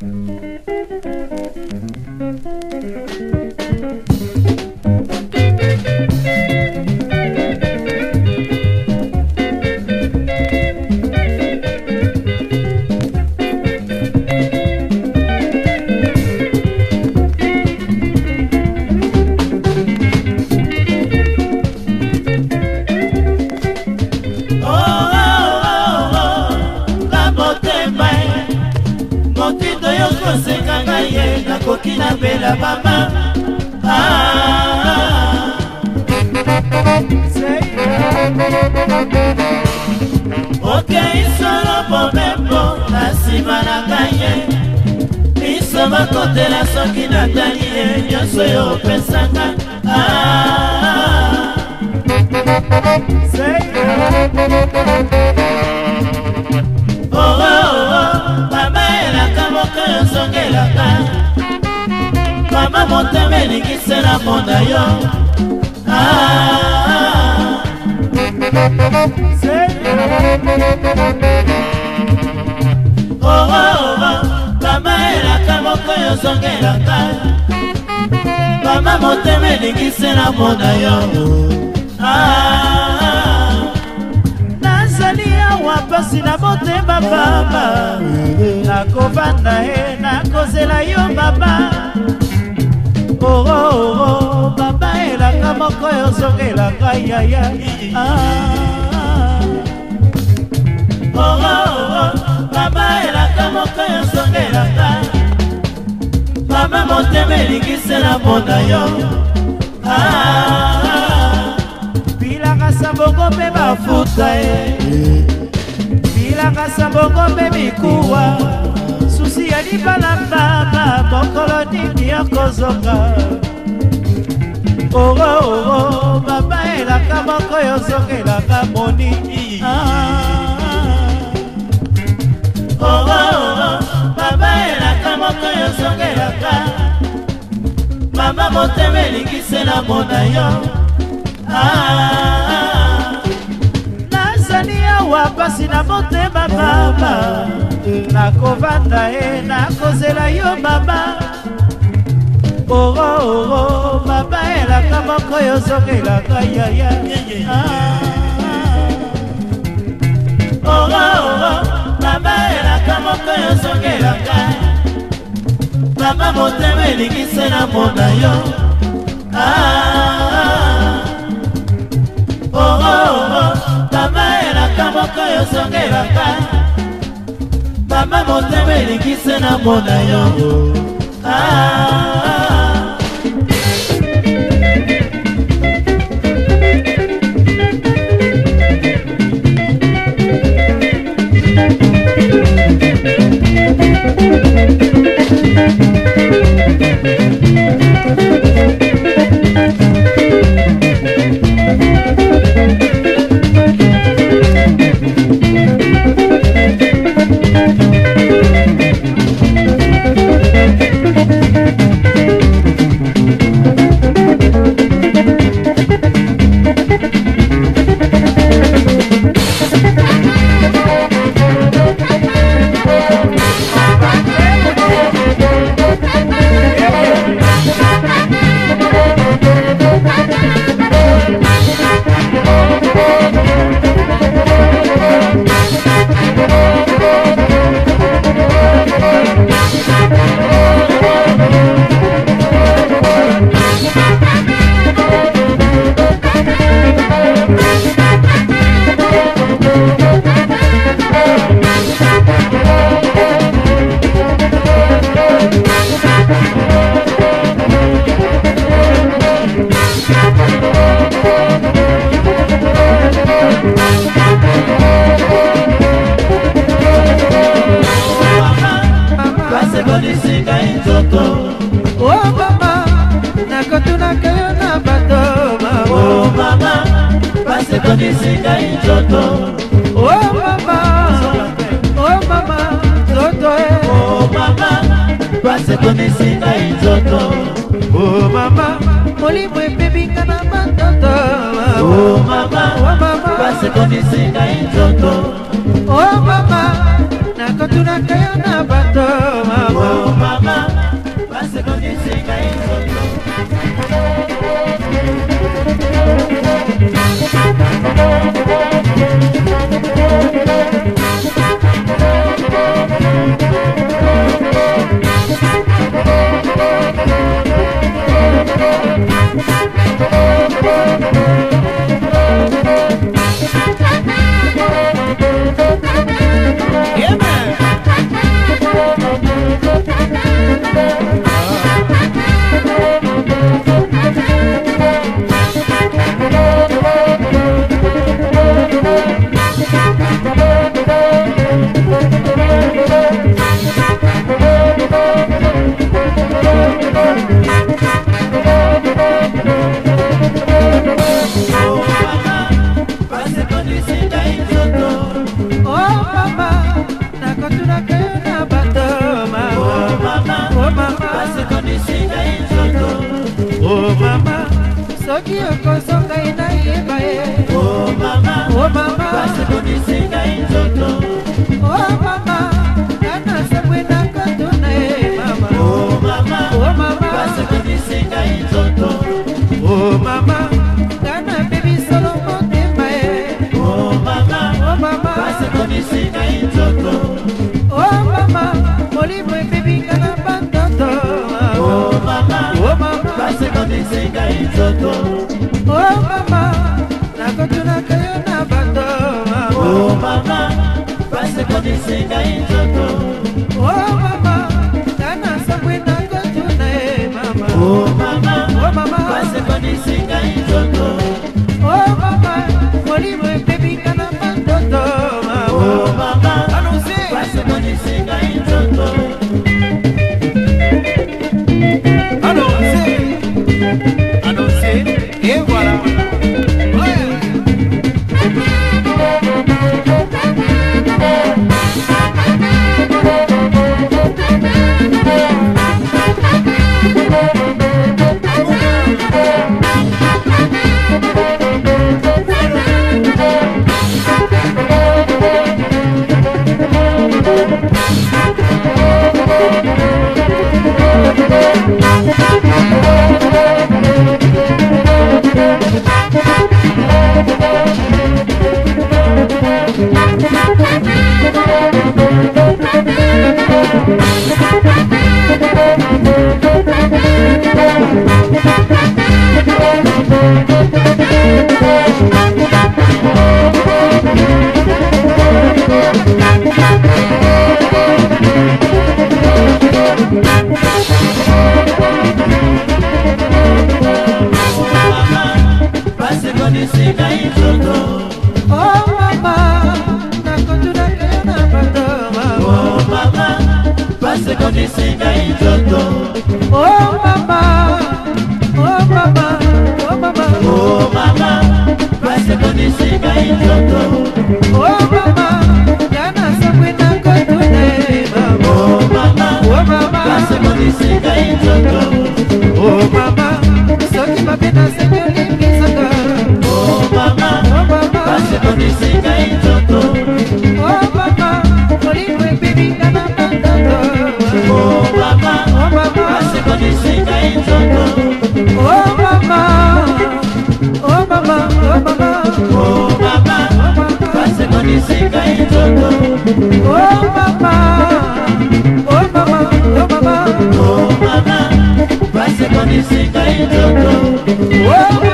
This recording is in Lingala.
Mm-hmm. kobela mama ah. okei solo bomembo na nsima na ngai ye miso bakotela soki natali ye nyonso yo opesanga ah. motema elingisela mona yo ah, ah. Oh, oh, oh. mama elaka moko yozongelaka mama motema elingisela mona yo ah, nazali awa mpasi na motema pamba nakovanda ye nakozela yo baba orooro baba elanga moko oyo sokelanga yaya ah. orooro baba elanga moko oyo sokelanga mama motema elingisela mpona yo ah, bilakasa bongo mpe bafuta ye eh. bilakasa bongo mpe mikuwa ezali balambaba mokolo nini yokozonga oro oro mama elaka moko yozongelanga moniki ah, ah, ah. oro oro mama elaka moko yozongelanga mama motema elingise na mona yo ah. na mpasi na motema mama nakovanda ye nakozela yo mama orooro mama elaka moko yozongelaka yaya ah. orooro mama elaka moko yozongelaka mama motema elingise na mona yo ah. eloko oyo osongelaka mama motema elingise na mona yo ah, ah, ah. basekomisi ngai nzoto o oh, mama molimo ebebinga na matoto o oh, oh, mama basekomisi ngai nzoto o mama nakotunaka yo na bato Aqui eu pode ser que ainda tô oh mama basekondisi ngai nzoto oh mama oh mama oh mama oh mama basekondisi ngai nzoto oh mama yana sokwe na kotuna mama oh mama oh mama basekondisi ngai nzoto oh mama soki mabe na senyoli Oh mama, oh mama oh mama oh mama oh mama basekonisika itoto oh mama.